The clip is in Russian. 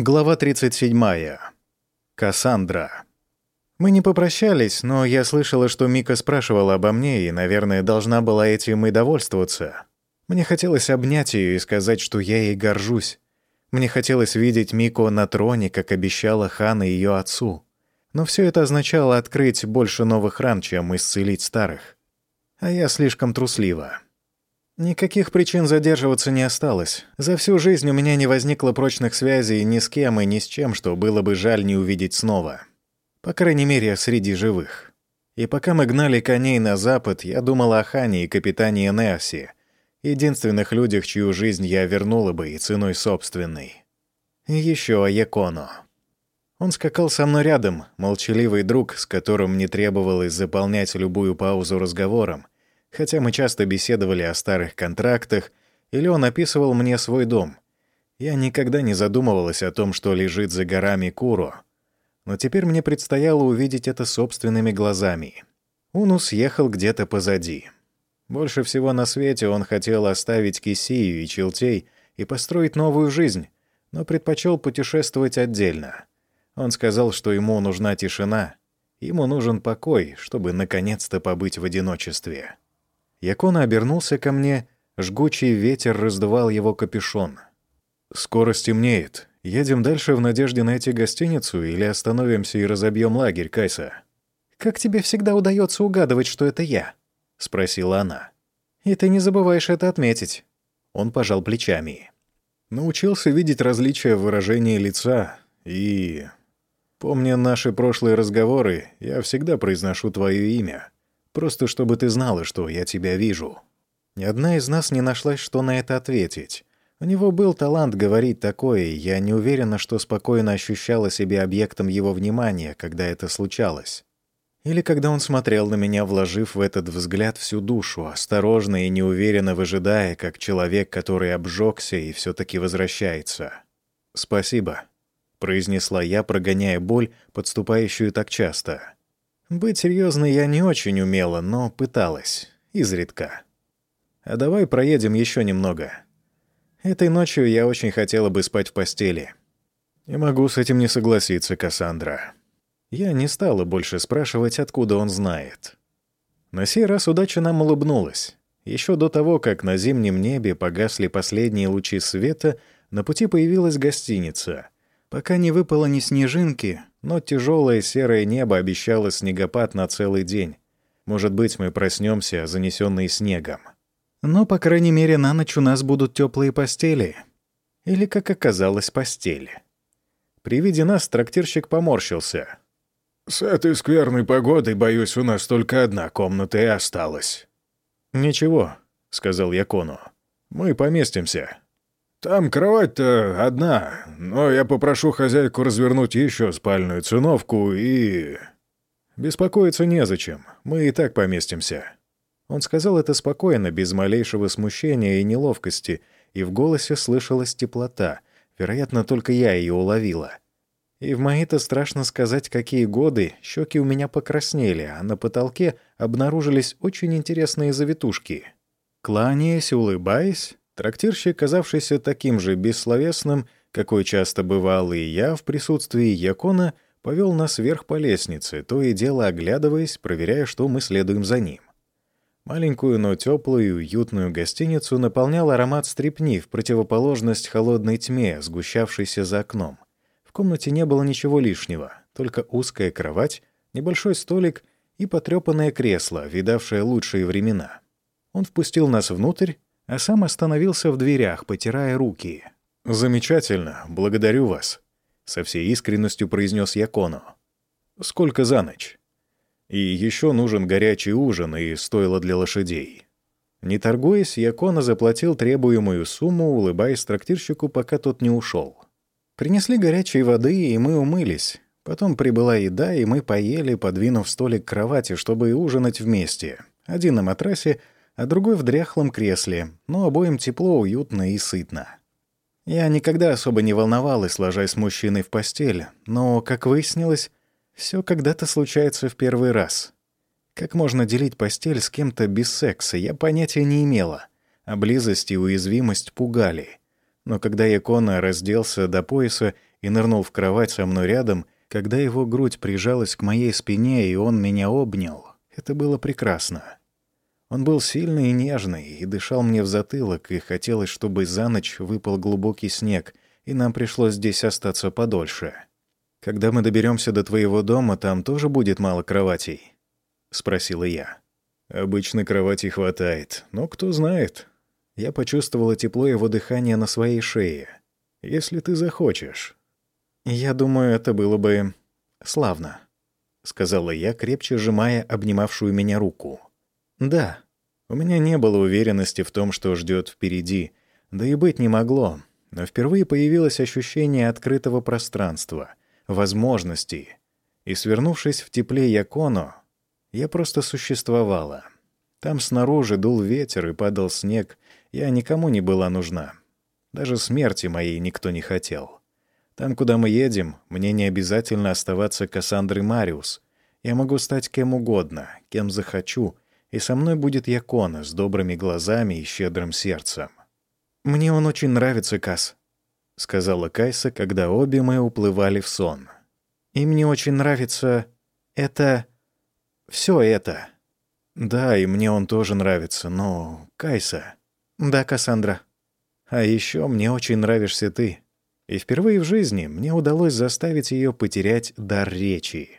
Глава 37. Кассандра. Мы не попрощались, но я слышала, что Мика спрашивала обо мне и, наверное, должна была этим и довольствоваться. Мне хотелось обнять ее и сказать, что я ей горжусь. Мне хотелось видеть Мико на троне, как обещала Хана ее отцу. Но все это означало открыть больше новых ран, чем исцелить старых. А я слишком труслива. Никаких причин задерживаться не осталось. За всю жизнь у меня не возникло прочных связей ни с кем и ни с чем, что было бы жаль не увидеть снова. По крайней мере, среди живых. И пока мы гнали коней на запад, я думал о Хане и капитане Энеосе, единственных людях, чью жизнь я вернула бы и ценой собственной. И еще о Яконо. Он скакал со мной рядом, молчаливый друг, с которым не требовалось заполнять любую паузу разговором, хотя мы часто беседовали о старых контрактах, или он описывал мне свой дом. Я никогда не задумывалась о том, что лежит за горами Куро. Но теперь мне предстояло увидеть это собственными глазами. Унус ехал где-то позади. Больше всего на свете он хотел оставить Кисию и Челтей и построить новую жизнь, но предпочел путешествовать отдельно. Он сказал, что ему нужна тишина, ему нужен покой, чтобы наконец-то побыть в одиночестве. Якона обернулся ко мне, жгучий ветер раздувал его капюшон. «Скоро стемнеет. Едем дальше в надежде найти гостиницу или остановимся и разобьем лагерь, Кайса?» «Как тебе всегда удается угадывать, что это я?» — спросила она. «И ты не забываешь это отметить». Он пожал плечами. Научился видеть различия в выражении лица и... Помня наши прошлые разговоры, я всегда произношу твое имя. Просто чтобы ты знала, что я тебя вижу». Ни одна из нас не нашлась, что на это ответить. У него был талант говорить такое, и я не уверена, что спокойно ощущала себя объектом его внимания, когда это случалось. Или когда он смотрел на меня, вложив в этот взгляд всю душу, осторожно и неуверенно выжидая, как человек, который обжегся и все таки возвращается. «Спасибо», — произнесла я, прогоняя боль, подступающую так часто. Быть серьезной я не очень умела, но пыталась. Изредка. А давай проедем еще немного. Этой ночью я очень хотела бы спать в постели. Не могу с этим не согласиться, Кассандра. Я не стала больше спрашивать, откуда он знает. На сей раз удача нам улыбнулась. Еще до того, как на зимнем небе погасли последние лучи света, на пути появилась гостиница. Пока не выпало ни снежинки, но тяжелое серое небо обещало снегопад на целый день. Может быть, мы проснемся, занесенные снегом. Но, по крайней мере, на ночь у нас будут теплые постели. Или, как оказалось, постели. При виде нас трактирщик поморщился. «С этой скверной погодой, боюсь, у нас только одна комната и осталась». «Ничего», — сказал я Кону. «Мы поместимся». Там кровать-то одна, но я попрошу хозяйку развернуть еще спальную циновку и...» «Беспокоиться незачем, мы и так поместимся». Он сказал это спокойно, без малейшего смущения и неловкости, и в голосе слышалась теплота. Вероятно, только я ее уловила. И в мои-то страшно сказать, какие годы, щеки у меня покраснели, а на потолке обнаружились очень интересные завитушки. Кланяясь, улыбаясь, Трактирщик, казавшийся таким же бессловесным, какой часто бывал и я в присутствии Якона, повел нас вверх по лестнице, то и дело оглядываясь, проверяя, что мы следуем за ним. Маленькую, но теплую и уютную гостиницу наполнял аромат стрепни в противоположность холодной тьме, сгущавшейся за окном. В комнате не было ничего лишнего, только узкая кровать, небольшой столик и потрепанное кресло, видавшее лучшие времена. Он впустил нас внутрь, а сам остановился в дверях, потирая руки. «Замечательно, благодарю вас», — со всей искренностью произнес Яконо. «Сколько за ночь?» «И еще нужен горячий ужин и стоило для лошадей». Не торгуясь, Якона заплатил требуемую сумму, улыбаясь трактирщику, пока тот не ушел. Принесли горячей воды, и мы умылись. Потом прибыла еда, и мы поели, подвинув столик к кровати, чтобы ужинать вместе. Один на матрасе — а другой в дряхлом кресле, но обоим тепло, уютно и сытно. Я никогда особо не волновалась, ложась с мужчиной в постель, но, как выяснилось, все когда-то случается в первый раз. Как можно делить постель с кем-то без секса, я понятия не имела, а близость и уязвимость пугали. Но когда Якона разделся до пояса и нырнул в кровать со мной рядом, когда его грудь прижалась к моей спине, и он меня обнял. Это было прекрасно. Он был сильный и нежный, и дышал мне в затылок, и хотелось, чтобы за ночь выпал глубокий снег, и нам пришлось здесь остаться подольше. «Когда мы доберемся до твоего дома, там тоже будет мало кроватей?» — спросила я. «Обычно кроватей хватает, но кто знает». Я почувствовала тепло его дыхания на своей шее. «Если ты захочешь». «Я думаю, это было бы славно», — сказала я, крепче сжимая обнимавшую меня руку. «Да, у меня не было уверенности в том, что ждет впереди, да и быть не могло, но впервые появилось ощущение открытого пространства, возможностей, и, свернувшись в тепле Яконо, я просто существовала. Там снаружи дул ветер и падал снег, я никому не была нужна. Даже смерти моей никто не хотел. Там, куда мы едем, мне не обязательно оставаться Кассандрой Мариус. Я могу стать кем угодно, кем захочу, и со мной будет Якона с добрыми глазами и щедрым сердцем. «Мне он очень нравится, Кас», — сказала Кайса, когда обе мы уплывали в сон. «И мне очень нравится это... все это». «Да, и мне он тоже нравится, но... Кайса...» «Да, Кассандра. А еще мне очень нравишься ты». И впервые в жизни мне удалось заставить ее потерять дар речи.